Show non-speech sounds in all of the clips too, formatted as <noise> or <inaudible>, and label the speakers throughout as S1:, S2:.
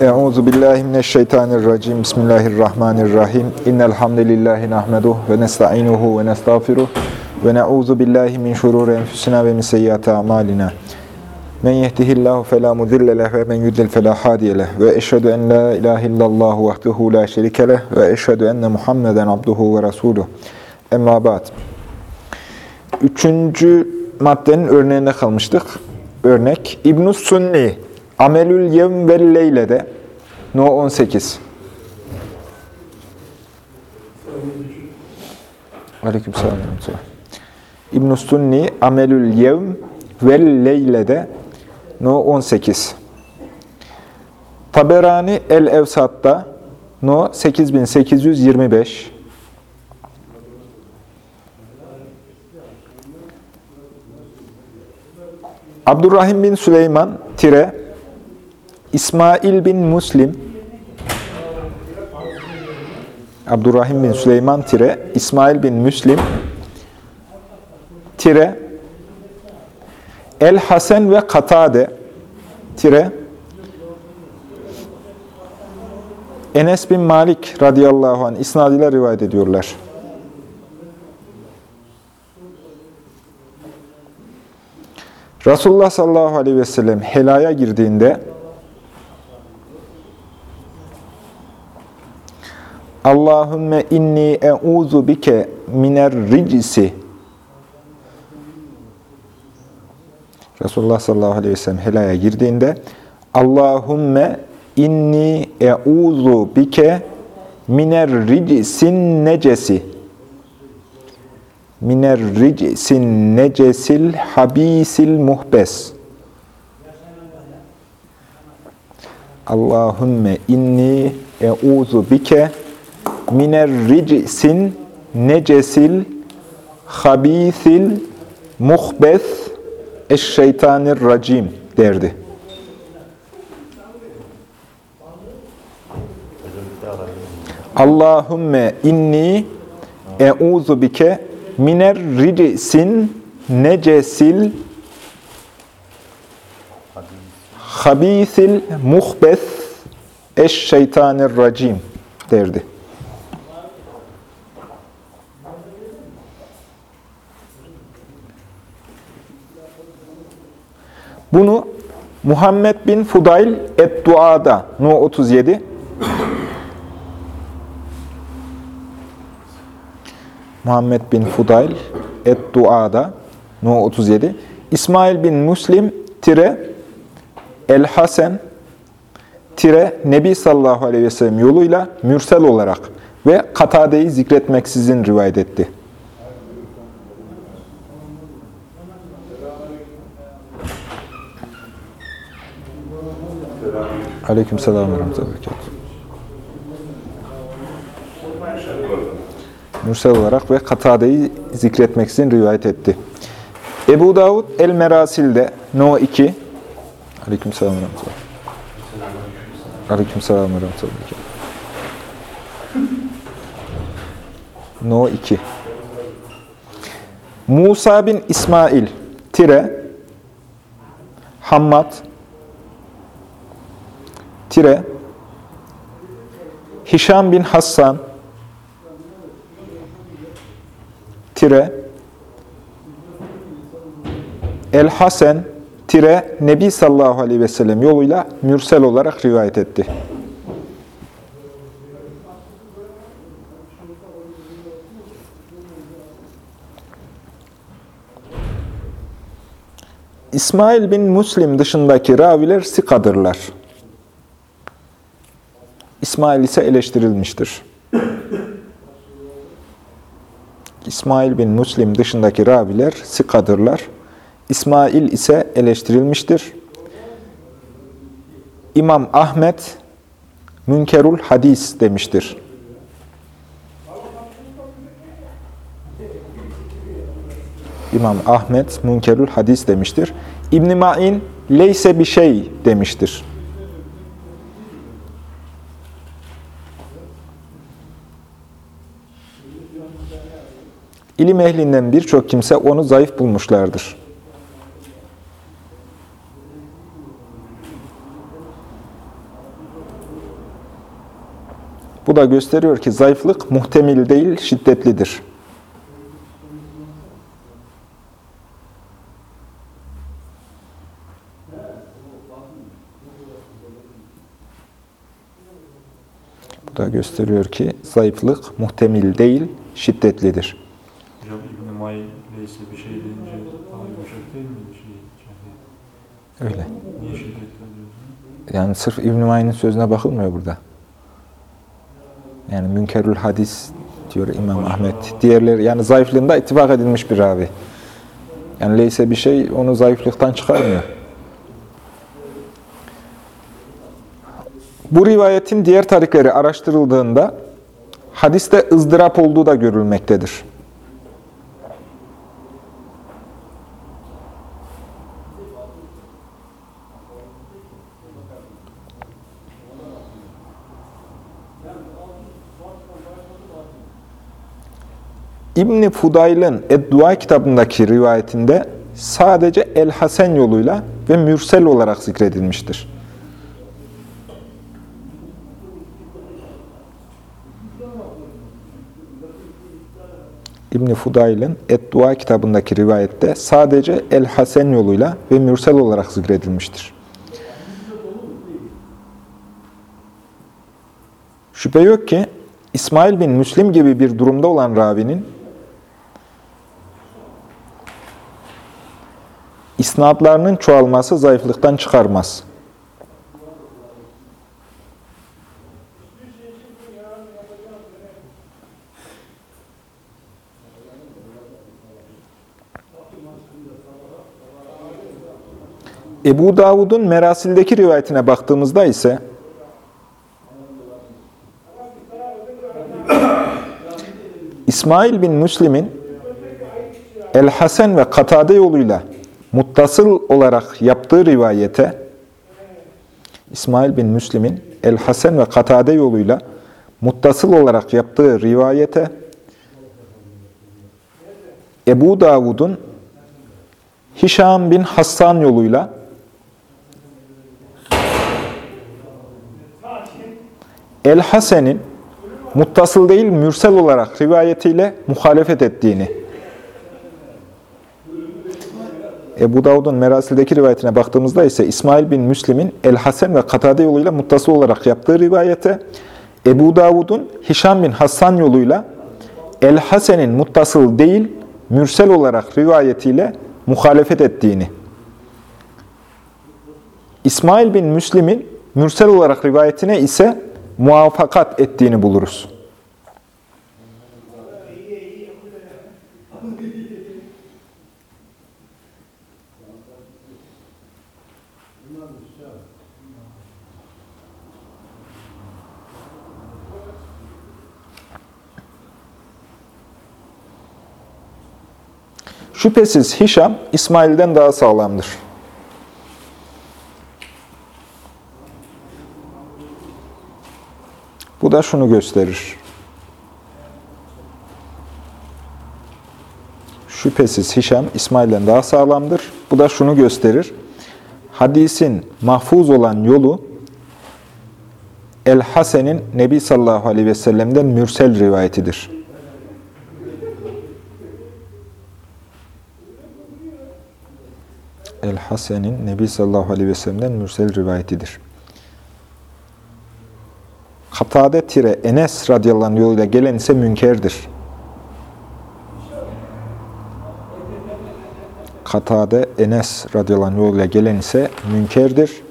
S1: Euzu billahi mineşşeytanirracim. Bismillahirrahmanirrahim. İnnel hamdelellahi nahmeduhu ve nestainuhu ve nestağfiruh ve na'uzu billahi min şururi enfusina ve min seyyiati amalina. Men yehdihillahu fela mudille leh ve men yudlil fela hadiye leh. Ve eşhedü en la ilahe illallah vahdehu la şerike leh ve eşhedü enne Muhammeden abduhu ve resuluh. Emma ba'd. Üçüncü maddenin örneğinde kalmıştık. Örnek İbn-i Sunni Amelül Yevm ve Leyle'de No 18 Aleyküm selam. İbn-i Sunni Amelül Yevm ve Leyle'de No 18 Taberani El-Evsat'ta No 8825 Abdurrahim bin Süleyman tire İsmail bin Muslim Abdurrahim bin Süleyman tire İsmail bin Müslim tire El Hasan ve Katade tire Enes bin Malik radıyallahu anh isnadıyla rivayet ediyorlar. Resulullah sallallahu aleyhi ve sellem helaya girdiğinde Allahümme inni e'uzu bike miner ricisi Resulullah sallallahu aleyhi ve sellem helaya girdiğinde Allahümme inni e'uzu bike miner ricisin necesi miner ricsin necesil habisil muhbes. Allahümme inni e'uzu bike miner ricsin necesil habisil muhbes eşşeytanir racim derdi. Allahümme inni e'uzu bike miner ricsin necesil habisil muhbes eşşeytanirracim derdi. Bunu Muhammed bin Fudayl et-Dua'da No 37 Muhammed bin Fudayl et-Dua'da No 37 İsmail bin Müslim tire El-Hasen tire Nebi sallallahu aleyhi ve sellem yoluyla mürsel olarak ve Katade'yi zikretmeksizin rivayet etti. Aleyküm selam ve rahmetullahi Mürsel olarak ve Katade'yi zikretmeksizin rivayet etti. Ebu Davud El-Merasil'de No 2 Aleyküm selam ve rahmetullahi Aleyküm selam ve rahmetullahi No 2 Musa bin İsmail tire Hammad tire Hişam bin Hassan tire El Hasan tire Nebi sallallahu aleyhi ve sellem yoluyla mürsel olarak rivayet etti. İsmail bin Müslim dışındaki raviler sikadırlar. İsmail ise eleştirilmiştir. İsmail bin Müslim dışındaki raviler sikadırlar. İsmail ise eleştirilmiştir. İmam Ahmet münkerul hadis demiştir. İmam Ahmet münkerul hadis demiştir. İbn Ma'in leyse bir şey demiştir. İlim ehlinden birçok kimse onu zayıf bulmuşlardır. Bu da gösteriyor ki zayıflık muhtemel değil, şiddetlidir. Bu da gösteriyor ki zayıflık muhtemel değil, şiddetlidir.
S2: Neyse bir şey deyince daha yumuşak değil mi? Şey.
S1: Öyle.
S2: Niye diyorsun?
S1: Yani sırf İbn-i Mayn'in sözüne bakılmıyor burada. Yani münkerül hadis diyor İmam Ahmet. Diğerleri yani zayıflığında ittifak edilmiş bir ravi. Yani leyse bir şey onu zayıflıktan çıkarmıyor. Bu rivayetin diğer tarikleri araştırıldığında hadiste ızdırap olduğu da görülmektedir. İbni Fudayl'ın Eddua kitabındaki rivayetinde sadece El-Hasen yoluyla ve mürsel olarak zikredilmiştir. İbni Fudayl'ın Eddua kitabındaki rivayette sadece El-Hasen yoluyla ve mürsel olarak zikredilmiştir. Şüphe yok ki İsmail bin Müslim gibi bir durumda olan ravinin isnadlarının çoğalması zayıflıktan çıkarmaz. Ebu Davud'un Merasil'deki rivayetine baktığımızda ise İsmail bin Müslim'in El-Hasen ve Katade yoluyla muttasıl olarak yaptığı rivayete İsmail bin Müslim'in El-Hasen ve Katade yoluyla muttasıl olarak yaptığı rivayete Ebu Davud'un Hişam bin Hassan yoluyla El-Hasen'in muttasıl değil mürsel olarak rivayetiyle muhalefet ettiğini Ebu Davud'un Merasil'deki rivayetine baktığımızda ise İsmail bin Müslim'in El-Hasen ve Katade yoluyla muttasıl olarak yaptığı rivayete Ebu Davud'un Hişam bin Hassan yoluyla El-Hasen'in muttasıl değil mürsel olarak rivayetiyle muhalefet ettiğini İsmail bin Müslim'in mürsel olarak rivayetine ise muvaffakat ettiğini buluruz. Şüphesiz Hişam, İsmail'den daha sağlamdır. Bu da şunu gösterir. Şüphesiz Hişam, İsmail'den daha sağlamdır. Bu da şunu gösterir. Hadisin mahfuz olan yolu, El-Hasen'in Nebi sallallahu aleyhi ve sellem'den mürsel rivayetidir. El-Hasen'in Nebi sallallahu aleyhi ve sellem'den mürsel rivayetidir. Katade tire Enes radıyallahu anh yoluyla gelen ise münkerdir. Katade Enes radıyallahu anh yoluyla gelen ise münkerdir.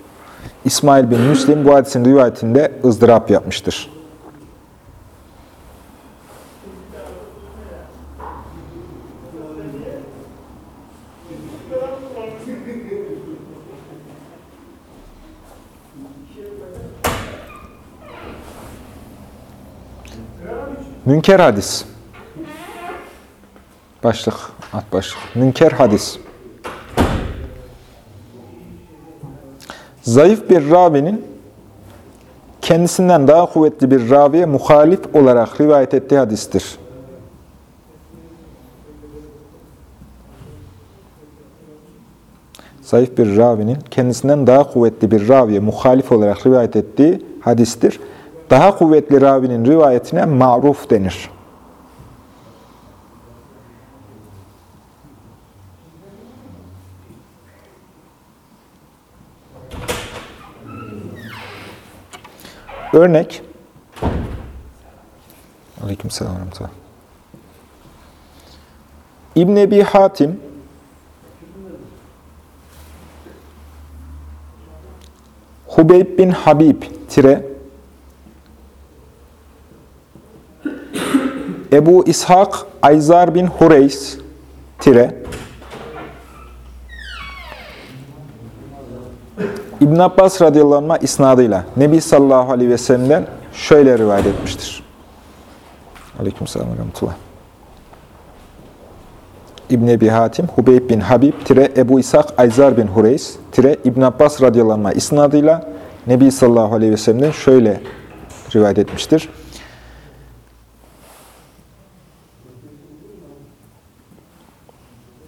S1: İsmail bin Müslim bu hadisin rivayetinde ızdırap yapmıştır. Münker hadis. Başlık, at başlık. Münker hadis. Zayıf bir ravinin kendisinden daha kuvvetli bir raviye muhalif olarak rivayet ettiği hadistir. Zayıf bir ravinin kendisinden daha kuvvetli bir raviye muhalif olarak rivayet ettiği hadistir. Daha kuvvetli ravinin rivayetine ma'ruf denir. Örnek Aleykümselam. İbn Ebi Hatim Hubeyb bin Habib tire Ebu İshak Ayzar bin Hureys tire İbn Abbas radıyallahu anh isnadıyla Nebi sallallahu aleyhi ve sellem'den şöyle rivayet etmiştir. Aleykümselam ve rahmetullah. İbn Ebi Hatim, Hubeyb bin Habib, tire Ebu İshak Ayzar bin Hureys, tire İbn Abbas radıyallahu anh isnadıyla Nebi sallallahu aleyhi ve sellem'den şöyle rivayet etmiştir.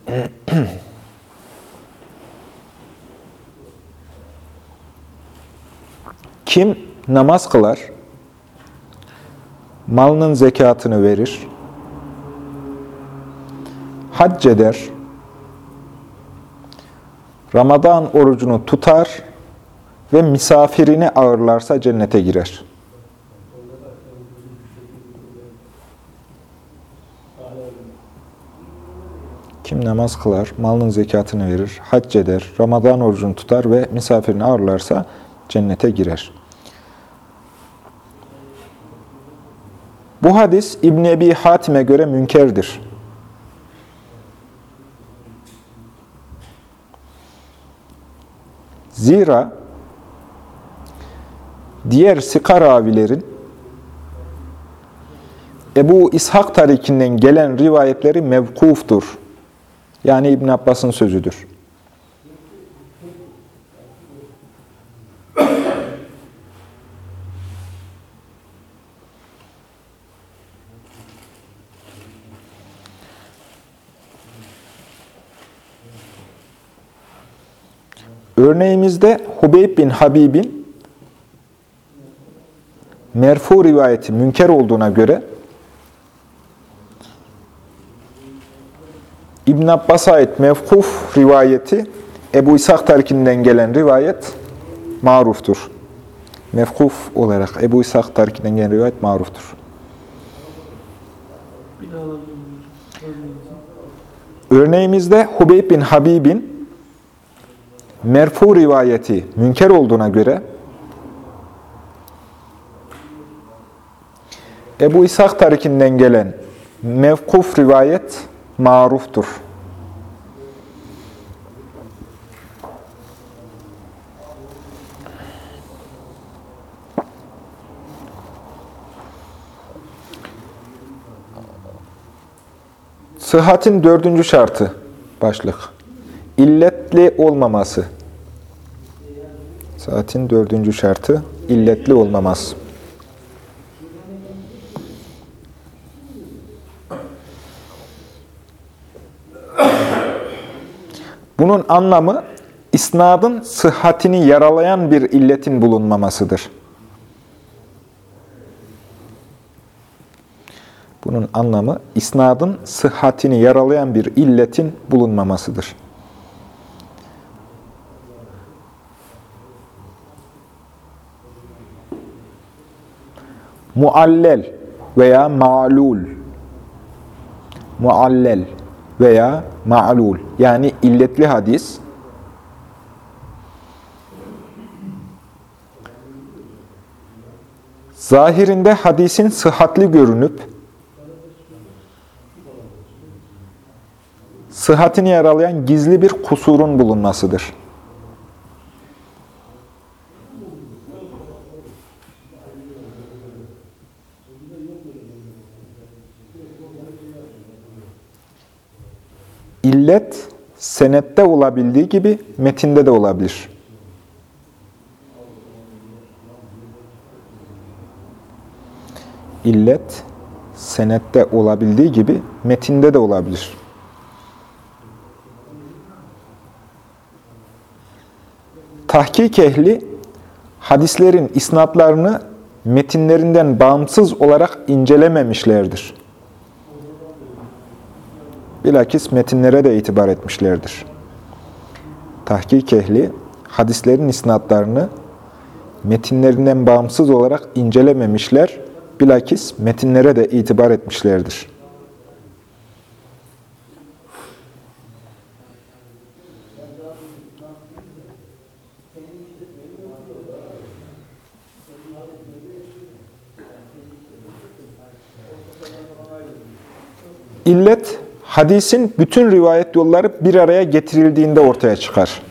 S1: <clears throat> Kim namaz kılar, malının zekatını verir, hac eder, Ramazan orucunu tutar ve misafirini ağırlarsa cennete girer. Kim namaz kılar, malının zekatını verir, hac eder, Ramazan orucunu tutar ve misafirini ağırlarsa cennete girer. Bu hadis İbn Ebi Hatim'e göre münkerdir. Zira diğer sikar avilerin Ebu İshak tarikinden gelen rivayetleri mevkuftur. Yani İbn Abbas'ın sözüdür. Örneğimizde Hubeyb bin Habib'in merfu rivayeti münker olduğuna göre İbn Abbas'a ait mevkuf rivayeti Ebu İshak tarikinden gelen rivayet maruftur. Mevkuf olarak Ebu İshak tarikinden gelen rivayet maruftur. Örneğimizde Hubeyb bin Habib'in merfu rivayeti münker olduğuna göre Ebu İshak tarikinden gelen mevkuf rivayet maruftur. Sıhhatin dördüncü şartı başlık. İlletli olmaması. Sıhhatin dördüncü şartı illetli olmaması. Anlamı isnadın sıhhatini yaralayan bir illetin bulunmamasıdır. Bunun anlamı isnadın sıhhatini yaralayan bir illetin bulunmamasıdır. Muallel veya ma'lul muallel veya ma'lul yani illetli hadis zahirinde hadisin sıhhatli görünüp sıhhatini yaralayan gizli bir kusurun bulunmasıdır. İllet senette olabildiği gibi metinde de olabilir. İllet senette olabildiği gibi metinde de olabilir. Tahkik ehli hadislerin isnatlarını metinlerinden bağımsız olarak incelememişlerdir. Bilakis metinlere de itibar etmişlerdir. Tahkik ehli, hadislerin isnatlarını metinlerinden bağımsız olarak incelememişler, bilakis metinlere de itibar etmişlerdir. İllet, hadisin bütün rivayet yolları bir araya getirildiğinde ortaya çıkar.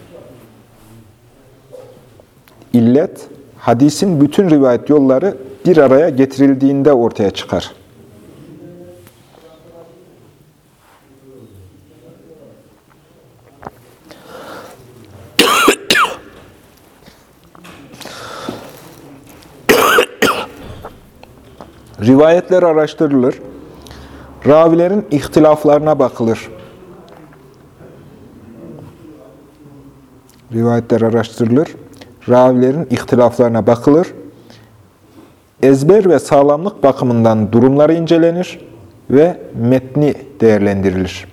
S1: İllet, hadisin bütün rivayet yolları bir araya getirildiğinde ortaya çıkar. <coughs> Rivayetler araştırılır. Ravilerin ihtilaflarına bakılır. Rivayetler araştırılır. Ravilerin ihtilaflarına bakılır. Ezber ve sağlamlık bakımından durumları incelenir ve metni değerlendirilir.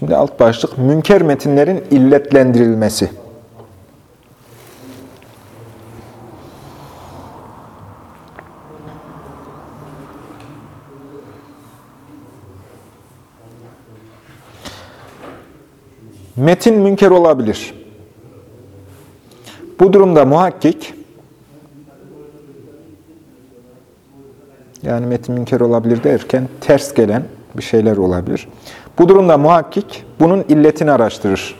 S1: Şimdi alt başlık münker metinlerin illetlendirilmesi. Metin münker olabilir. Bu durumda muhakkik yani metin münker olabilir derken ters gelen bir şeyler olabilir. Bu durumda muhakkik bunun illetini araştırır.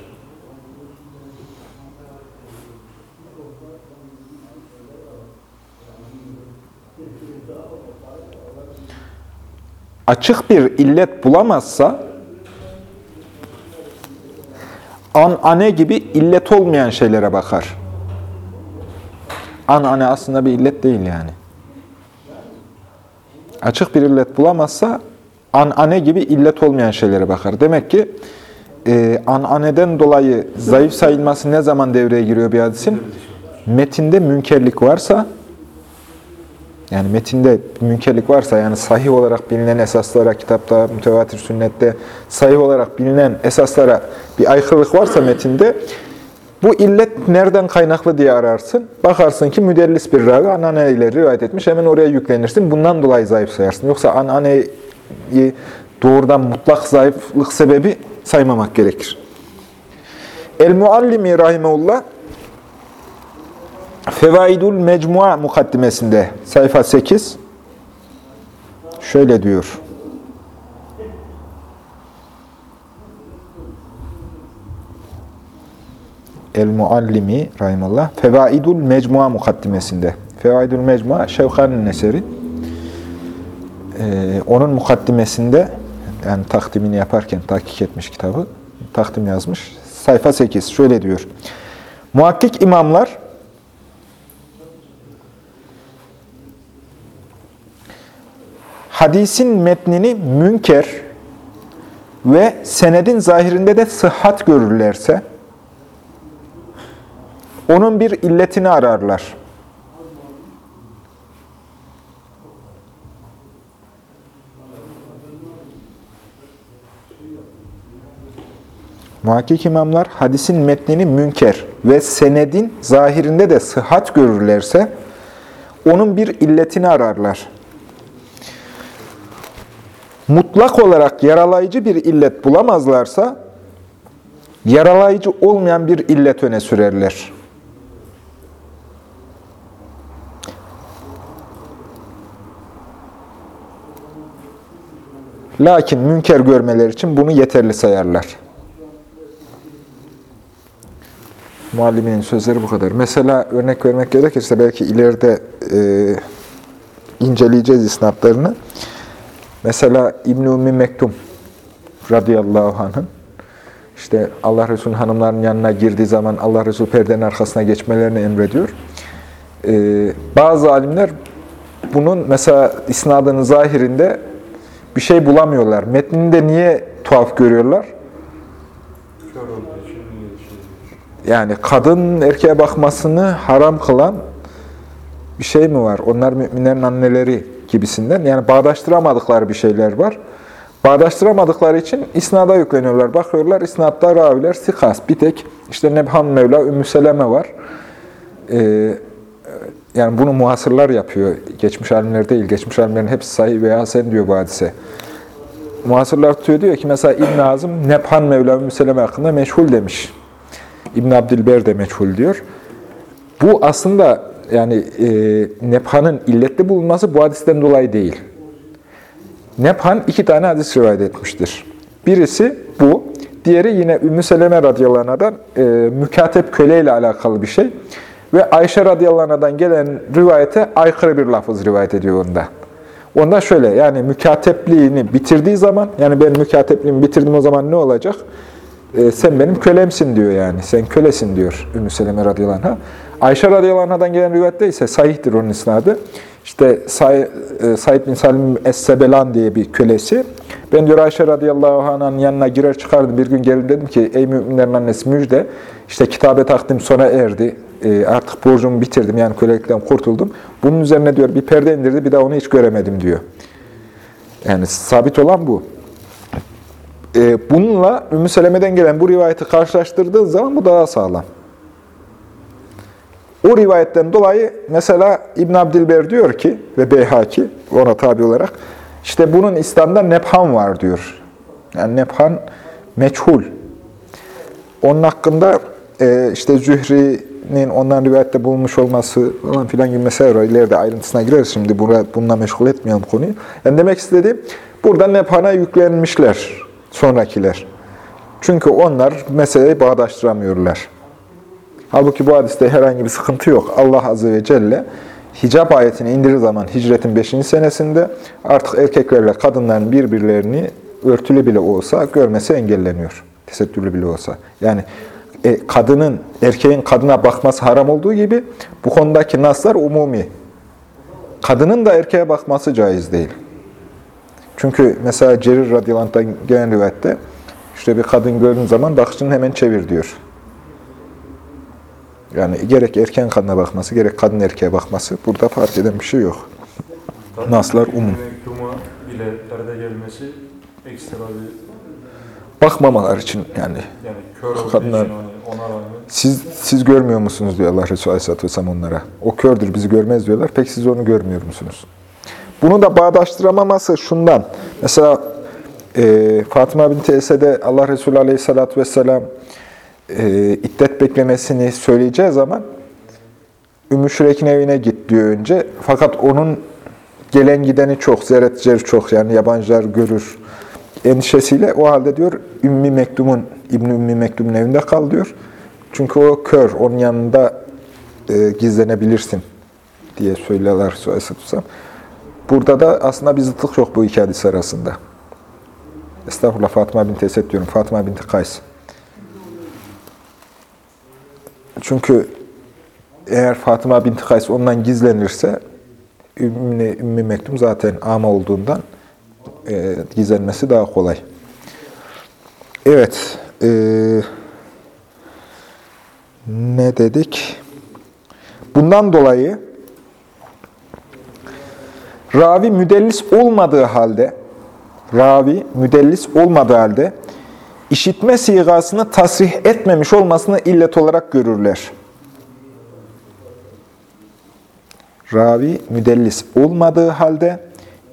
S1: Açık bir illet bulamazsa anane gibi illet olmayan şeylere bakar. Anane aslında bir illet değil yani. Açık bir illet bulamazsa anane gibi illet olmayan şeylere bakar. Demek ki e, ananeden dolayı zayıf sayılması ne zaman devreye giriyor bir hadisin? Metinde münkerlik varsa, yani metinde münkerlik varsa, yani sahih olarak bilinen esaslara, kitapta, mütevatir sünnette sahih olarak bilinen esaslara bir aykırılık varsa metinde, bu illet nereden kaynaklı diye ararsın. Bakarsın ki müdellis bir ravi anane ile rivayet etmiş, hemen oraya yüklenirsin. Bundan dolayı zayıf sayarsın. Yoksa anane doğrudan mutlak zayıflık sebebi saymamak gerekir. El-Muallimi Rahimeullah Fevaidul Mecmua mukaddimesinde sayfa 8 şöyle diyor. El-Muallimi Rahimullah Fevaidul Mecmua mukaddimesinde. Fevaidul Mecmua Şevkani'nin eseri. Ee, onun mukaddimesinde yani takdimini yaparken tahkik etmiş kitabı, takdim yazmış. Sayfa 8 şöyle diyor. Muhakkik imamlar hadisin metnini münker ve senedin zahirinde de sıhhat görürlerse onun bir illetini ararlar. Muhakkik imamlar hadisin metnini münker ve senedin zahirinde de sıhhat görürlerse onun bir illetini ararlar. Mutlak olarak yaralayıcı bir illet bulamazlarsa yaralayıcı olmayan bir illet öne sürerler. Lakin münker görmeler için bunu yeterli sayarlar. Mualliminin sözleri bu kadar. Mesela örnek vermek gerekirse belki ileride e, inceleyeceğiz isnatlarını. Mesela İbn-i Mektum radıyallahu anh'ın işte Allah Resulü hanımların yanına girdiği zaman Allah Resulü perdenin arkasına geçmelerini emrediyor. e, bazı alimler bunun mesela isnadının zahirinde bir şey bulamıyorlar. Metninde niye tuhaf görüyorlar?
S2: Kör olduğu için
S1: Yani kadın erkeğe bakmasını haram kılan bir şey mi var? Onlar müminlerin anneleri gibisinden. Yani bağdaştıramadıkları bir şeyler var. Bağdaştıramadıkları için isnada yükleniyorlar. Bakıyorlar isnatta raviler sikas. Bir tek işte Nebhan Mevla, Ümmü Seleme var. Ee, yani bunu muhasırlar yapıyor. Geçmiş alimler değil. Geçmiş alimlerin hepsi sahih veya hasen diyor bu hadise. Muhasırlar tutuyor diyor ki mesela İbn Azım Nebhan Mevla Ümmü Seleme hakkında meşhul demiş. İbn Abdülber de meçhul diyor. Bu aslında yani e, Nebhan'ın illetli bulunması bu hadisten dolayı değil. Nebhan iki tane hadis rivayet etmiştir. Birisi bu, diğeri yine Ümmü Seleme radıyallahu anh'dan e, mükatep köle ile alakalı bir şey. Ve Ayşe radıyallahu anh'dan gelen rivayete aykırı bir lafız rivayet ediyor onda. Onda şöyle yani mükatepliğini bitirdiği zaman yani ben mükatepliğimi bitirdim o zaman ne olacak? E, sen benim kölemsin diyor yani. Sen kölesin diyor Ümmü Seleme radıyallahu anh'a. Ayşe radıyallahu anh'dan gelen rivayette ise sahihtir onun isnadı. İşte Say, e, Said bin Salim Es-Sebelan diye bir kölesi. Ben diyor Ayşe radıyallahu anh'ın yanına girer çıkardım. Bir gün geldim dedim ki ey müminlerin annesi müjde. İşte kitabe takdim sona erdi. E, artık borcumu bitirdim yani kölelikten kurtuldum. Bunun üzerine diyor bir perde indirdi bir daha onu hiç göremedim diyor. Yani sabit olan bu. E, bununla Ümmü Seleme'den gelen bu rivayeti karşılaştırdığın zaman bu daha sağlam. O rivayetten dolayı mesela İbn Abdilber diyor ki ve Beyhaki ona tabi olarak işte bunun İslam'da nephan var diyor. Yani nephan meçhul. Onun hakkında e, işte Zühri'nin ondan rivayette bulunmuş olması falan filan gibi mesele var. Ayrıntısına gireriz şimdi. Buna, bununla meşgul etmeyelim konuyu. Yani demek istediğim burada nephana yüklenmişler sonrakiler. Çünkü onlar meseleyi bağdaştıramıyorlar. Halbuki bu hadiste herhangi bir sıkıntı yok. Allah Azze ve Celle hicap ayetini indirir zaman hicretin 5. senesinde artık erkeklerle kadınların birbirlerini örtülü bile olsa görmesi engelleniyor. Tesettürlü bile olsa. Yani e, kadının, erkeğin kadına bakması haram olduğu gibi bu konudaki naslar umumi. Kadının da erkeğe bakması caiz değil. Çünkü mesela Cerir radıyallahu anh'tan gelen rivayette işte bir kadın gördüğün zaman bakışını hemen çevir diyor. Yani gerek erken kadına bakması, gerek kadın erkeğe bakması burada fark eden bir şey yok.
S2: Tabii
S1: Naslar umum.
S2: Bile perde gelmesi ekstra bir
S1: Bakmamalar için yani.
S2: yani kör
S1: Kadınlar-
S2: için hani ona rağmen
S1: Siz siz görmüyor musunuz diyor Allah Resulü Aleyhisselatü Vesselam onlara. O kördür, bizi görmez diyorlar. Peki siz onu görmüyor musunuz? Bunu da bağdaştıramaması şundan. Mesela e, Fatıma binti Esed'e Allah Resulü Aleyhisselatü Vesselam e, iddet beklemesini söyleyeceği zaman Ümmü Şürek'in evine git diyor önce. Fakat onun gelen gideni çok, ziyaretçileri çok yani yabancılar görür endişesiyle o halde diyor Ümmü Mektum'un, İbn Ümmü Mektum'un evinde kal diyor. Çünkü o kör, onun yanında e, gizlenebilirsin diye Resulü Aleyhisselam. Burada da aslında bir zıtlık yok bu iki hadis arasında. Estağfurullah Fatıma binti Esed diyorum. Fatıma binti Kays. Çünkü eğer Fatıma binti Kays ondan gizlenirse Ümmü, Ümmü Mektum zaten ama olduğundan e, gizlenmesi daha kolay. Evet. E, ne dedik? Bundan dolayı ravi müdellis olmadığı halde ravi müdellis olmadığı halde işitme sigasını tasrih etmemiş olmasını illet olarak görürler. Ravi müdellis olmadığı halde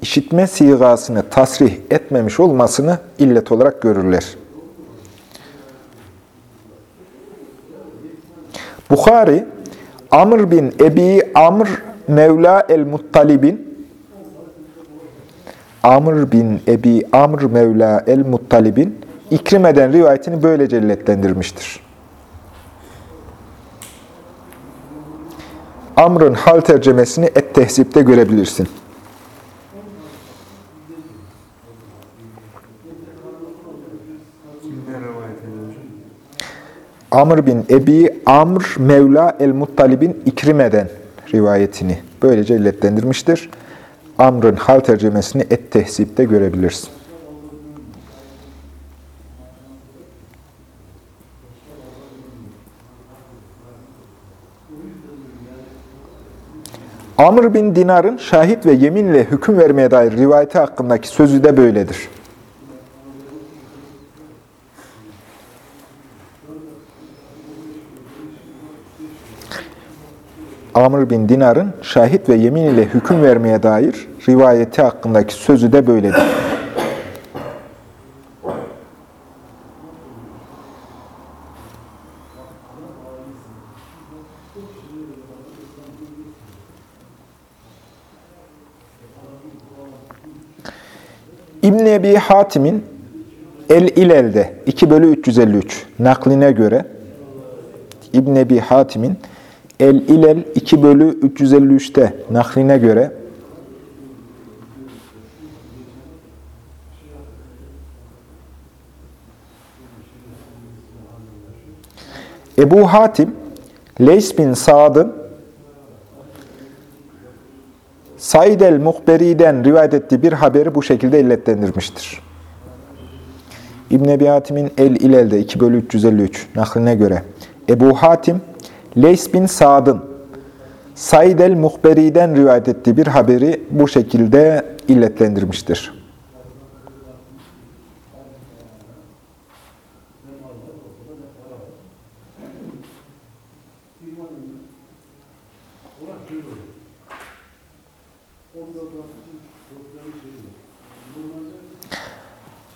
S1: işitme sigasını tasrih etmemiş olmasını illet olarak görürler. Bukhari, Amr bin Ebi Amr Mevla el-Muttalib'in Amr bin Ebi Amr Mevla el-Muttalib'in İkrime'den rivayetini böyle celletlendirmiştir. Amr'ın hal tercemesini Et-Tehzip'te görebilirsin. Amr bin Ebi Amr Mevla el-Muttalib'in İkrime'den rivayetini böylece illetlendirmiştir. Amr'ın hal tercümesini Et-Tehzip'te görebilirsin. Amr bin Dinar'ın şahit ve yeminle hüküm vermeye dair rivayeti hakkındaki sözü de böyledir. Amr bin Dinar'ın şahit ve yemin ile hüküm vermeye dair rivayeti hakkındaki sözü de böyledir. İbn Ebi Hatim'in El-İlel'de 2 bölü 353 nakline göre İbn Ebi Hatim'in El-İlel 2 bölü 353'te nakline göre Ebu Hatim Leys bin Sa'd'ın Said el-Muhberi'den rivayet ettiği bir haberi bu şekilde illetlendirmiştir. İbn Ebi Hatim'in El-İlel'de 2 bölü 353 nakline göre Ebu Hatim Leys bin Sa'd'ın Said el-Muhberi'den rivayet ettiği bir haberi bu şekilde illetlendirmiştir.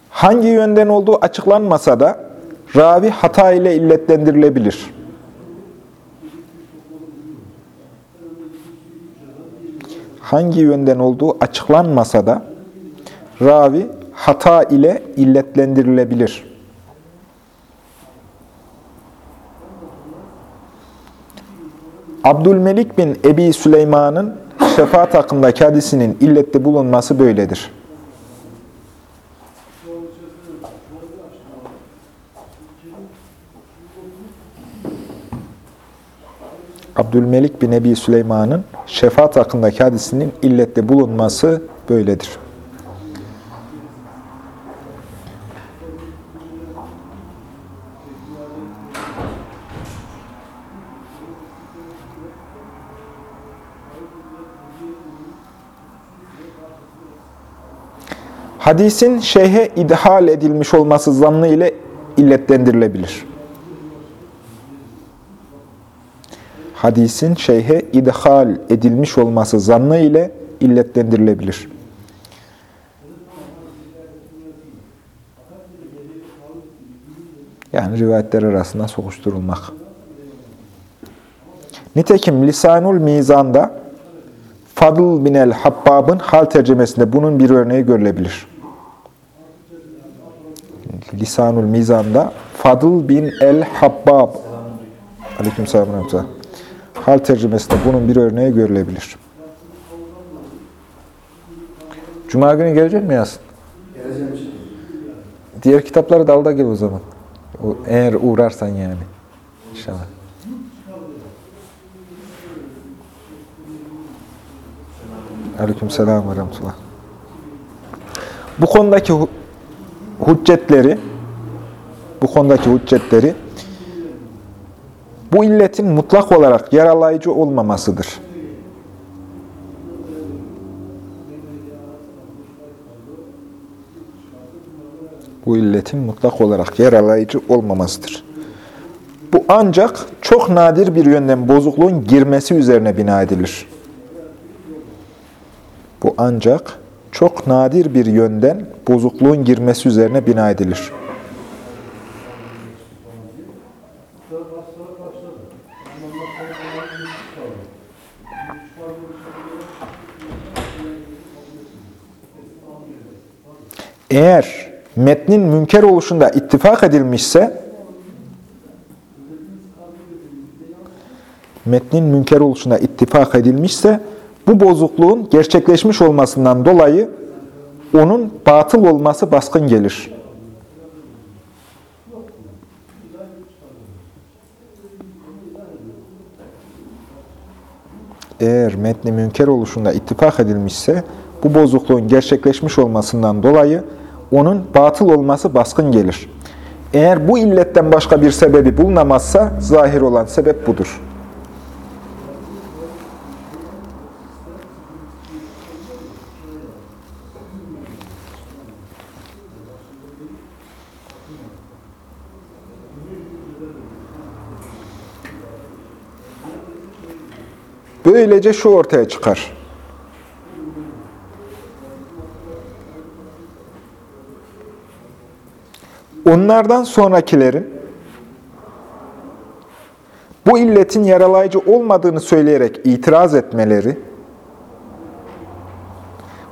S1: Hangi yönden olduğu açıklanmasa da ravi hata ile illetlendirilebilir. Hangi yönden olduğu açıklanmasa da ravi hata ile illetlendirilebilir. Abdülmelik bin Ebi Süleyman'ın şefaat hakkındaki hadisinin illette bulunması böyledir. Abdülmelik bin Ebi Süleyman'ın şefaat hakkındaki hadisinin illette bulunması böyledir. Hadisin şeyhe idhal edilmiş olması zannı ile illetlendirilebilir. Hadisin şeyhe idhal edilmiş olması zannı ile illetlendirilebilir. Yani rivayetler arasında sokuşturulmak. Nitekim Lisanul Mizan'da Fadıl bin el-Habbab'ın hal tercemesinde bunun bir örneği görülebilir. Lisanul Mizan'da Fadıl bin el-Habbab Aleykümselam hal tercümesinde bunun bir örneği görülebilir. Cuma günü gelecek mi Yasin?
S3: Geleceğim.
S1: Diğer kitapları da al da gel o zaman. O, eğer uğrarsan yani. İnşallah. Aleykümselam ve rahmetullah. Bu konudaki hüccetleri bu konudaki hüccetleri bu illetin mutlak olarak yaralayıcı olmamasıdır. Bu illetin mutlak olarak yaralayıcı olmamasıdır. Bu ancak çok nadir bir yönden bozukluğun girmesi üzerine bina edilir. Bu ancak çok nadir bir yönden bozukluğun girmesi üzerine bina edilir. Eğer metnin münker oluşunda ittifak edilmişse, metnin münker oluşunda ittifak edilmişse, bu bozukluğun gerçekleşmiş olmasından dolayı onun batıl olması baskın gelir. eğer metni münker oluşunda ittifak edilmişse bu bozukluğun gerçekleşmiş olmasından dolayı onun batıl olması baskın gelir. Eğer bu illetten başka bir sebebi bulunamazsa zahir olan sebep budur. Böylece şu ortaya çıkar. Onlardan sonrakilerin bu illetin yaralayıcı olmadığını söyleyerek itiraz etmeleri,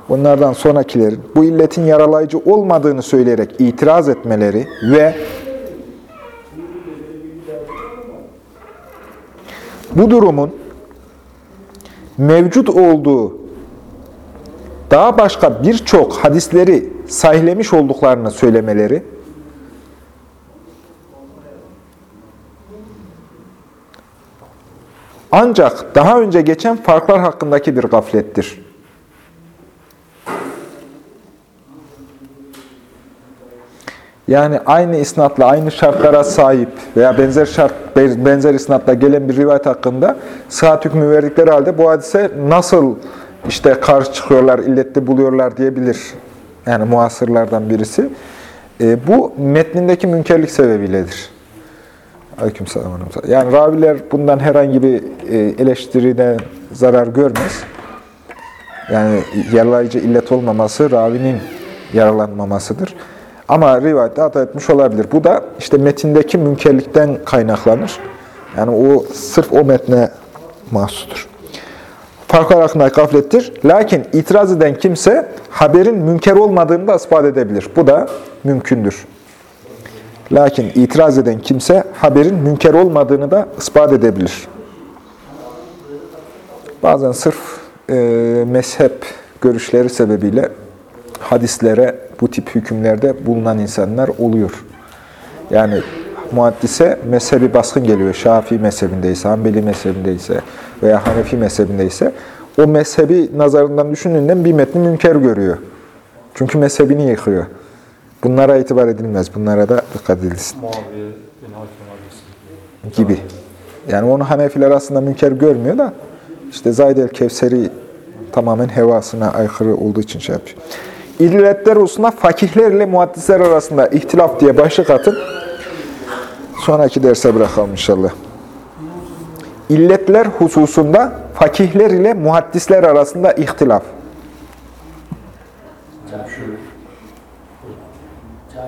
S1: onlardan sonrakilerin bu illetin yaralayıcı olmadığını söyleyerek itiraz etmeleri ve bu durumun mevcut olduğu daha başka birçok hadisleri sahihlemiş olduklarını söylemeleri, ancak daha önce geçen farklar hakkındaki bir gaflettir. Yani aynı isnatla, aynı şartlara sahip veya benzer şart, benzer isnatla gelen bir rivayet hakkında sıhhat hükmü verdikleri halde bu hadise nasıl işte karşı çıkıyorlar, illetli buluyorlar diyebilir. Yani muasırlardan birisi. E, bu metnindeki münkerlik sebebiyledir. Aleykümselam. Yani raviler bundan herhangi bir e, eleştirine zarar görmez. Yani yaralayıcı illet olmaması ravinin yaralanmamasıdır. Ama rivayette hata etmiş olabilir. Bu da işte metindeki münkerlikten kaynaklanır. Yani o sırf o metne mahsustur. Farklar hakkında gaflettir. Lakin itiraz eden kimse haberin münker olmadığını da ispat edebilir. Bu da mümkündür. Lakin itiraz eden kimse haberin münker olmadığını da ispat edebilir. Bazen sırf e, mezhep görüşleri sebebiyle hadislere bu tip hükümlerde bulunan insanlar oluyor. Yani muhaddise mezhebi baskın geliyor. Şafii mezhebindeyse, Hanbeli mezhebindeyse veya Hanefi mezhebindeyse o mezhebi nazarından düşündüğünden bir metni münker görüyor. Çünkü mezhebini yıkıyor. Bunlara itibar edilmez. Bunlara da dikkat edilsin. Gibi. Yani onu Hanefiler aslında münker görmüyor da işte Zayd el-Kevseri tamamen hevasına aykırı olduğu için şey yapıyor. İlletler hususunda fakihler ile muhaddisler arasında ihtilaf diye başlık atın. Sonraki derse bırakalım inşallah. İlletler hususunda fakihler ile muhaddisler arasında ihtilaf.
S2: Yani şu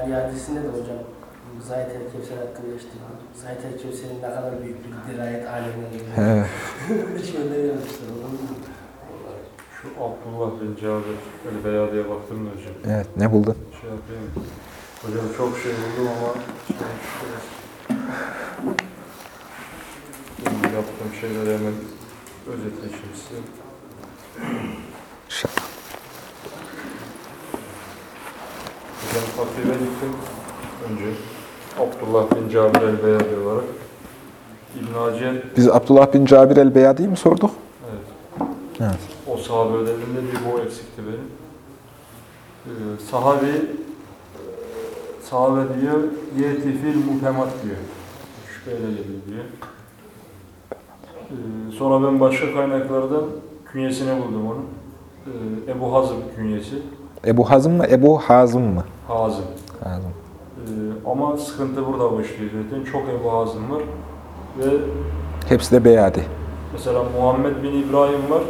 S3: Cari hadisinde de hocam Zahid el-Kevser hakkında işte Zahid el-Kevser'in ne kadar büyük bir dirayet alemine
S1: He. <laughs>
S3: Şöyle yazmışlar.
S2: şu Abdullah bin Cabir el diye baktım da hocam.
S1: Evet, ne buldun?
S2: Şey yapayım. Hocam çok şey buldum ama şey, şey, yaptığım şeyleri hemen özetleyeyim size.
S1: İnşallah.
S2: Hocam takribe gittim önce. Abdullah bin Cabir el olarak. İbn Hacer,
S1: Biz Abdullah bin Cabir el-Beyadi'yi mi sorduk?
S2: evet,
S1: Evet.
S2: o sahabe ödevinde bir bu eksikti benim. Ee, sahabi, e, sahabe diyor, yeti fil muhtemat diyor. Şüpheyle gelir diyor. Ee, sonra ben başka kaynaklardan künyesini buldum onun. Ee, Ebu Hazım künyesi.
S1: Ebu Hazım mı, Ebu Hazım mı?
S2: Hazım.
S1: Hazım.
S2: Ee, ama sıkıntı burada başlıyor zaten. Çok Ebu Hazım var. Ve
S1: Hepsi de Beyadi.
S2: mesela Muhammed bin İbrahim var.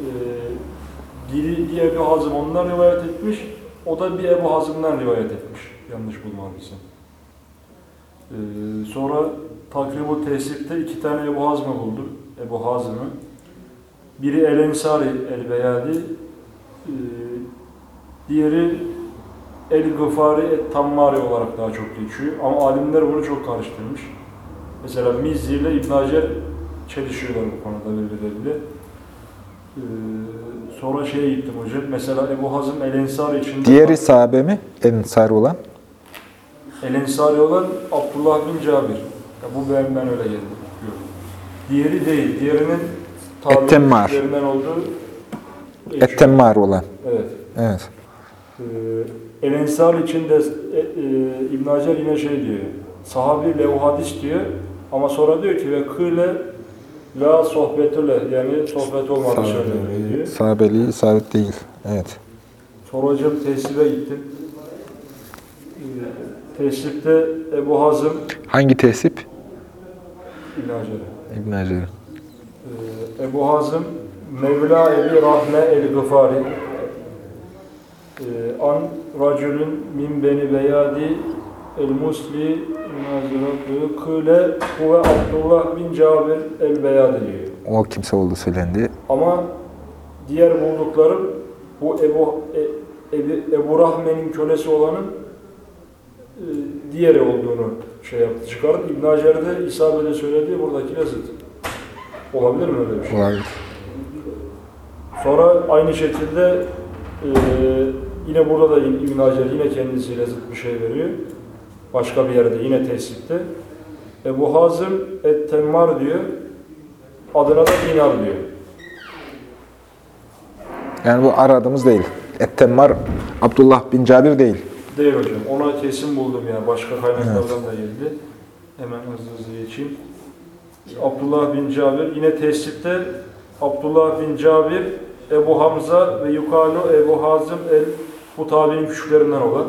S2: Ee, biri bir Ebu Hazım ondan rivayet etmiş. O da bir Ebu Hazım'dan rivayet etmiş. Yanlış bulmadıysam. Ee, sonra Takribu Tesip'te iki tane Ebu Hazm'ı buldum. Ebu Hazım'ı. Biri El Ensari El Beyadi. Ee, diğeri El Gıfari Et Tammari olarak daha çok geçiyor. Ama alimler bunu çok karıştırmış. Mesela Mizzi ile İbn Hacer çelişiyorlar bu konuda birbirleriyle. Ee, sonra şeye gittim hocam. Mesela Ebu Hazım El Ensari için
S1: Diğeri sahabe mi? Ensari olan.
S2: El Ensari olan Abdullah bin Cabir. Ya bu ben, ben öyle geldim. Diğeri değil. Diğerinin
S1: Ettemmar.
S2: olduğu.
S1: Ettemmar olan.
S2: Evet.
S1: Evet.
S2: Ee, El Ensar için de e, e, İbn Hacer yine şey diyor. Sahabi lehu hadis diyor ama sonra diyor ki ve kıle la sohbetüle yani sohbet olmadı söyleniyor diyor.
S1: Sahabeli isabet değil. Evet.
S2: Sonra hocam teslibe gittim. Teslipte Ebu Hazım
S1: Hangi tesip?
S2: İbn Hacer'e.
S1: İbn Hacer.
S2: Ee, Ebu Hazım Mevla Ebi Rahme el-Gıfari An racülün min beni beyadi el-Musli naziratü kıle huve Abdullah bin Cabir el-Beyadi diyor.
S1: O kimse olduğu söylendi.
S2: Ama diğer bulduklarım bu Ebu, e, Ebu, Ebu Rahme'nin kölesi olanın e, diğeri olduğunu şey yaptı, çıkardı. İbn Hacer'de isabete söylediği buradaki zıt. Olabilir mi öyle bir şey?
S1: Olabilir.
S2: Sonra aynı şekilde e, yine burada da İbn Hacer yine kendisiyle zıt bir şey veriyor. Başka bir yerde yine tesipte. Ebu Hazım et-Temmar diyor. Adına da dinar diyor.
S1: Yani bu aradığımız değil. Ettemmar Abdullah bin Cabir değil.
S2: Değil hocam. Ona kesin buldum yani. Başka kaynaklardan da geldi. Hemen hızlı hızlı geçeyim. Abdullah bin Cabir. Yine tesipte Abdullah bin Cabir, Ebu Hamza ve yukalu Ebu Hazım el bu tabi'nin küçüklerinden olan.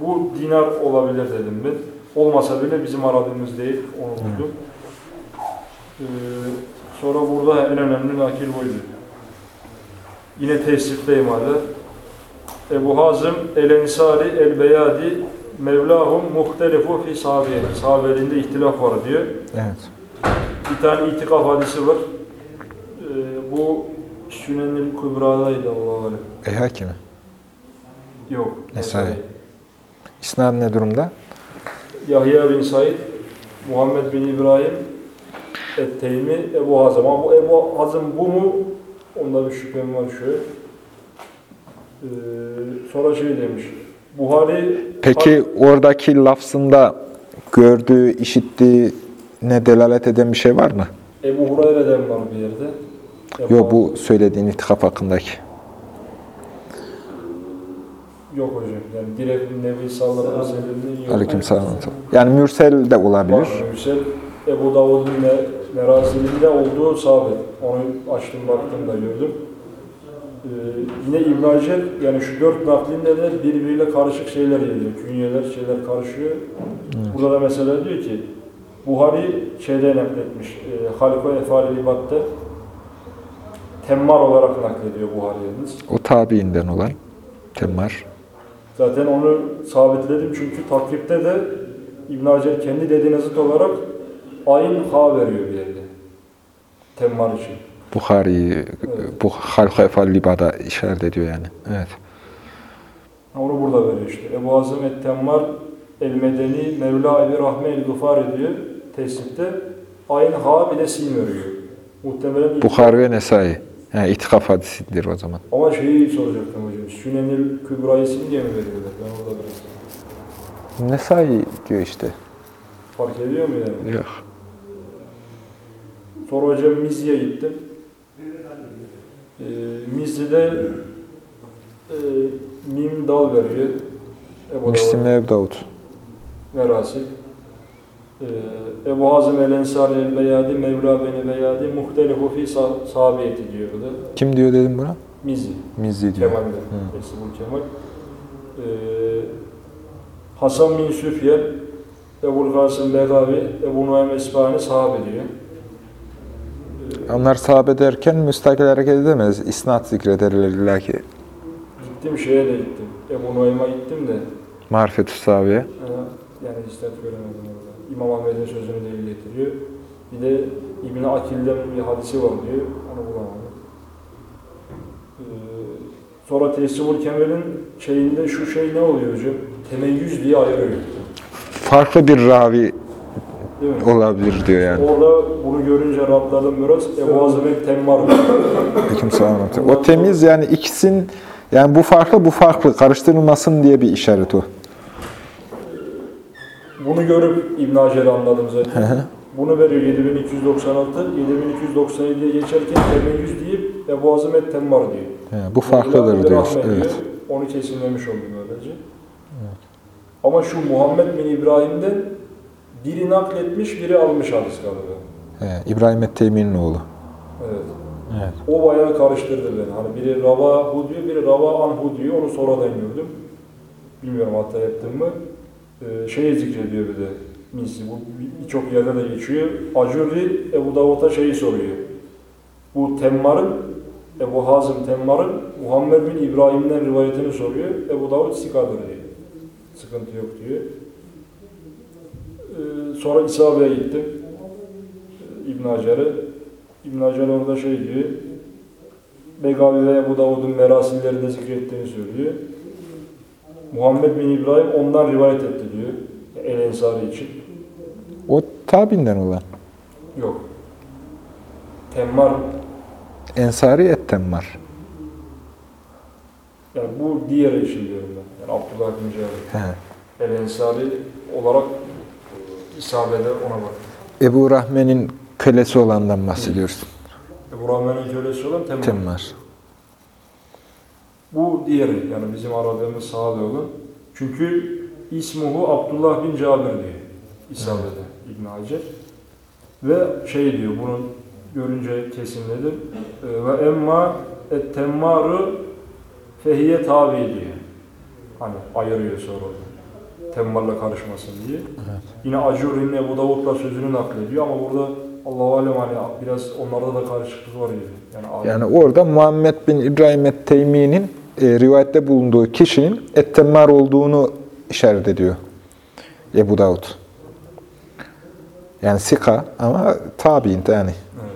S2: Bu dinar olabilir dedim ben. Olmasa bile bizim aradığımız değil. Onu buldum. Ee, sonra burada en önemli nakil buydu. Yine tesipteyim hala. Ebu Hazım el-Ensari el-Beyadi Mevlahum muhtelifu fi sahabiyeti. Sahabeliğinde ihtilaf var diyor.
S1: Evet.
S2: Bir tane itikaf hadisi var. Ee, bu Sünenil Kübra'daydı Allah'a emanet. Yok.
S1: Nesai. İsnad ne durumda?
S2: Yahya bin Said, Muhammed bin İbrahim, Et-Teymi, Ebu Hazım. Ama bu Ebu Hazım bu mu? Onda bir şüphem var şöyle. Ee, sonra şey demiş. Buhari
S1: Peki oradaki lafzında gördüğü, işittiği ne delalet eden bir şey var mı?
S2: Ebu Hureyre'den var bir yerde.
S1: Yok bu söylediğin itikaf hakkındaki.
S2: Yok hocam. Yani direkt Nebi sallallahu aleyhi ve sellem'in yok.
S1: Aleykümselam. Yani mürsel de olabilir.
S2: Var. Yüksel Ebu Davud'un me- merasilinde olduğu sabit. Onu açtım baktım da gördüm. Ee, yine İbn Hacer yani şu dört naklinde de birbiriyle karışık şeyler geliyor. Künyeler, şeyler karışıyor. Burada da mesela diyor ki Buhari şeyde nakletmiş. E, Halko Efali Libat'ta temmar olarak naklediyor Buhari yalnız.
S1: O tabiinden olan Temmar.
S2: Zaten onu sabitledim çünkü takripte de İbn Hacer kendi dediğine zıt olarak ayin ha veriyor bir yerde. Temmar için.
S1: Bukhari, bu halka libada işaret ediyor yani. Evet.
S2: Onu burada veriyor işte. Ebu Azam et-Temmar el-Medeni Mevla Ebi Rahme el-Gıfar ediyor teslimde. Ayin ha bir de sin veriyor. Muhtemelen
S1: Bukhari ve Nesai. Yani itikaf hadisidir o zaman.
S2: Ama şeyi soracaktım hocam. Sünenil Kübra'yı sin diye mi veriyorlar? Ben orada biraz
S1: Nesai diyor işte.
S2: fark ediyor mu yani?
S1: Yok.
S2: Sonra hocam Mizzi'ye gittim. Ee, Mizzi'de e, mim dal veriyor. Ebu
S1: Müslim Ebu Davud.
S2: Merasil. Ee, Ebu Hazım el-Ensari el-Beyadi, Mevla beni Beyadi, muhtelifu fi sah- sahabiyeti diyor burada.
S1: Kim diyor dedim buna?
S2: Mizzi,
S1: Mizzi diyor.
S2: Kemal'de.
S1: Hı.
S2: Esibul Kemal. Ee, Hasan bin Süfyan, Ebu'l Kasım Begavi, Ebu Nuaym Esbahani sahabe diyor. Ee,
S1: Onlar sahabe derken müstakil hareket edemez. İsnat zikrederler illa ki.
S2: Gittim şeye de gittim. Ebu Nuaym'a gittim de
S1: Marifetü sahabiye.
S2: e, yani istat göremedim orada. İmam Ahmet'in sözünü delil getiriyor. Bir de İbn Akil'den bir hadisi var diyor. Onu bulamadım. Ee, sonra Tesibul Kemal'in şeyinde şu şey ne oluyor hocam? Temeyyüz diye ayırıyor.
S1: Farklı bir ravi olabilir diyor yani.
S2: Orada bunu görünce rahatladım biraz. Ebu Azam hep temmar.
S1: O temiz yani ikisin yani bu farklı bu farklı karıştırılmasın diye bir işaret o.
S2: Bunu görüp İbn Hacer'i anladım zaten. Bunu veriyor 7296. 7297'ye geçerken temeyyüz deyip Ebu Hazım et temmar diyor.
S1: He, bu farklıdır diyor. Evet.
S2: Onu kesinlemiş oldu böylece. Ama şu Muhammed bin İbrahim'den biri nakletmiş, biri almış hadis galiba.
S1: He, İbrahim et-Teymi'nin oğlu.
S2: Evet.
S1: Evet.
S2: O bayağı karıştırdı beni. Hani biri Ravahu diyor, biri Rava Anhu diyor. Onu sonradan gördüm. Bilmiyorum hatta ettim mi. Ee, şeyi zikrediyor bir de. Misli. Bu birçok yerde de geçiyor. Acurri Ebu Davud'a şeyi soruyor. Bu Temmar'ın, Ebu Hazım Temmar'ın Muhammed bin İbrahim'den rivayetini soruyor. Ebu Davud sikadır diyor. Sıkıntı yok diyor. Ee, sonra İsabe'ye gittim. Ee, İbn Hacer'e. İbn Hacer orada şey diyor. Begavi ve Ebu Davud'un merasimlerinde zikrettiğini söylüyor. Muhammed bin İbrahim ondan rivayet etti diyor. El Ensari için.
S1: O tabinden olan.
S2: Yok. Temmar.
S1: Ensari et-Temmar.
S2: Yani bu diğer için diyorum ben. Yani Abdullah bin.
S1: He.
S2: El Ensari olarak e, isabede ona bak.
S1: Ebu Rahmen'in kölesi olandan bahsediyoruz.
S2: Ebu Rahman'ın kölesi olan Temmar.
S1: Temmar.
S2: Bu diğeri yani bizim aradığımız sahabe olan. Çünkü ismuhu Abdullah bin Cabir diyor. İsabede İbn Hacer. Ve şey diyor bunu görünce kesinledim. Ee, Ve emma et temmaru fehiye tabi diyor. Hani ayırıyor sonra onu. Temmarla karışmasın diye. Yine Acuri'nin Ebu Davud'la sözünü naklediyor ama burada Allah-u Alem hani biraz onlarda da karışıklık var gibi. Yani,
S1: Yani orada Muhammed bin İbrahim et-Teymi'nin e, rivayette bulunduğu kişinin et-Temmar olduğunu işaret ediyor Ebu Davud. Yani sika ama tabi'in yani.
S2: Evet.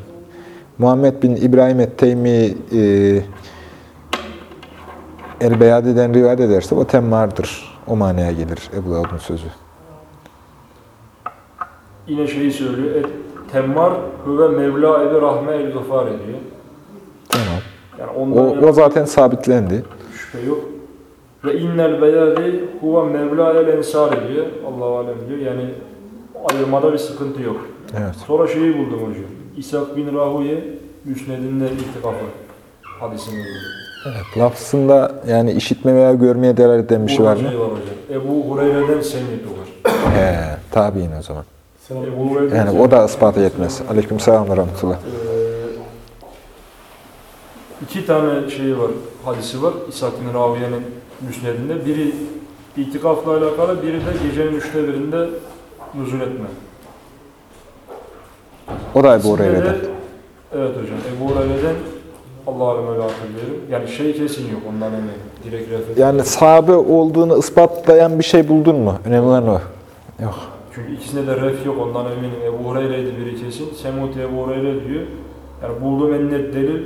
S1: Muhammed bin İbrahim et-Teymi e, El-Beyadi'den rivayet ederse o temmardır. O manaya gelir Ebu Davud'un sözü.
S2: Yine şeyi söylüyor. Et, temmar huve Mevla ebi rahme el gıfar ediyor.
S1: Tamam.
S2: Yani
S1: O,
S2: ondan
S1: o zaten sabitlendi.
S2: şüphe yok. Ve innel beyadi huve Mevla el ensar ediyor. Allahu alem diyor. Yani ayırmada bir sıkıntı yok.
S1: Evet.
S2: Sonra şeyi buldum hocam. İshak bin Rahuye Müsned'inde itikafı hadisini buldum.
S1: evet. Lafzında yani işitme veya görmeye delalet eden bir şey var mı?
S2: şey var hocam. Ebu Hureyre'den semitu var.
S1: He, tabi'in o zaman.
S2: Ebu Hureyre'den
S1: Yani o da ispatı yetmez. Aleyküm selam ve rahmetullah.
S2: Ee, iki tane şeyi var, hadisi var İshak bin Raviye'nin müsnedinde. Biri itikafla alakalı, biri de gecenin üçte birinde nuzul etme.
S1: O da Ebu Hureyre'den.
S2: Evet hocam, Ebu Hureyre'den Allah alem öyle hatırlıyorum. Yani şey kesin yok ondan eminim. Direkt referans.
S1: Yani sahabe olduğunu ispatlayan bir şey buldun mu? Önemli olan o. Yok.
S2: Çünkü ikisinde de ref yok ondan eminim. Ebu Hureyre'ydi biri kesin. Semut Ebu Hureyre diyor. Yani bulduğum en net delil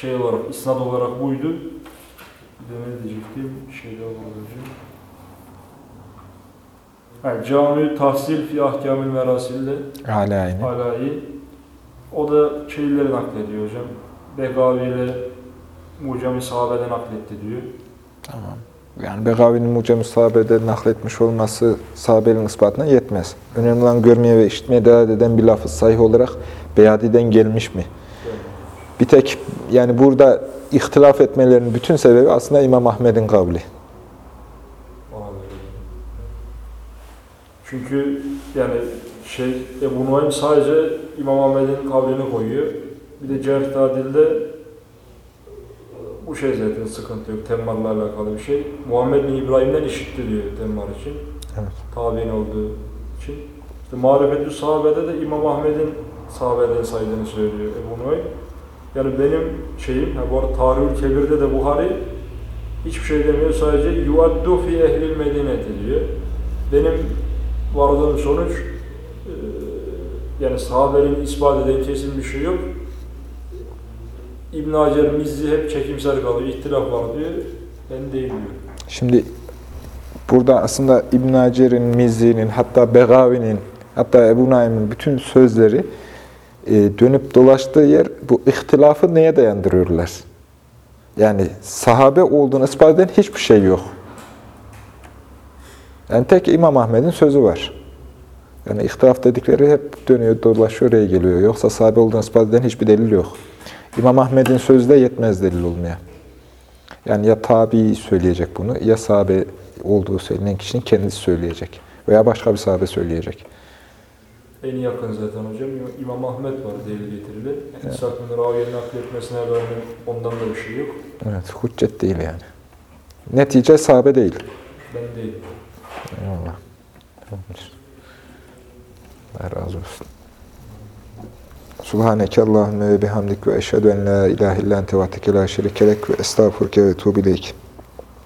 S2: şey olarak, isnad olarak buydu. Bir de ne diyecektim? Şey daha bulacağım. Yani Cami Tahsil fi Ahkamil Merasil'de
S1: Hala aynı.
S2: Alayi. O da şeyleri naklediyor hocam. Begavi ile Mucami sahabeden nakletti diyor.
S1: Tamam. Yani Begavi'nin Mucem-i Sahabe'de nakletmiş olması sahabenin ispatına yetmez. Önemli olan görmeye ve işitmeye delalet eden bir lafız sahih olarak Beyadi'den gelmiş mi? Bir tek yani burada ihtilaf etmelerinin bütün sebebi aslında İmam Ahmed'in kavli.
S2: Çünkü yani şey Ebu Nuaym sadece İmam Ahmed'in kavlini koyuyor. Bir de Cerh Tadil'de bu şey zaten sıkıntı yok. Temmarla alakalı bir şey. Muhammed bin İbrahim'den işitti diyor Temmar için.
S1: Evet.
S2: Tabi'in olduğu için. İşte Marifetü Sahabe'de de İmam Ahmed'in sahabeden saydığını söylüyor Ebu Nuaym. Yani benim şeyim, ha bu arada Tarihül Kebir'de de Buhari hiçbir şey demiyor. Sadece yuaddu fi ehlil medineti diyor. Benim vardığım sonuç e, yani sahabenin ispat eden kesin bir şey yok. İbn Hacer Mizzi hep çekimsel kalıyor, ihtilaf var diyor. Ben değil diyor.
S1: Şimdi burada aslında İbn Hacer'in, Mizzi'nin, hatta Begavi'nin, hatta Ebu Naim'in bütün sözleri dönüp dolaştığı yer bu ihtilafı neye dayandırıyorlar? Yani sahabe olduğunu ispat eden hiçbir şey yok. Yani tek İmam Ahmed'in sözü var. Yani ihtilaf dedikleri hep dönüyor, dolaşıyor, oraya geliyor. Yoksa sahabe olduğunu ispat eden hiçbir delil yok. İmam Ahmed'in sözü de yetmez delil olmaya. Yani ya tabi söyleyecek bunu, ya sahabe olduğu söylenen kişinin kendisi söyleyecek. Veya başka bir sahabe söyleyecek.
S2: En yakın zaten hocam İmam Ahmet var delil getirili. İshak bin Raviye'nin nakletmesine rağmen ondan da bir şey yok.
S1: Evet, hüccet değil yani. Netice sahabe değil.
S2: Ben değil.
S1: Eyvallah. Tamamdır. Allah razı olsun. Subhaneke Allahümme ve bihamdik ve eşhedü en la ilahe illa ente vahdeke la şerikelek ve estağfurke ve tuğbileyk.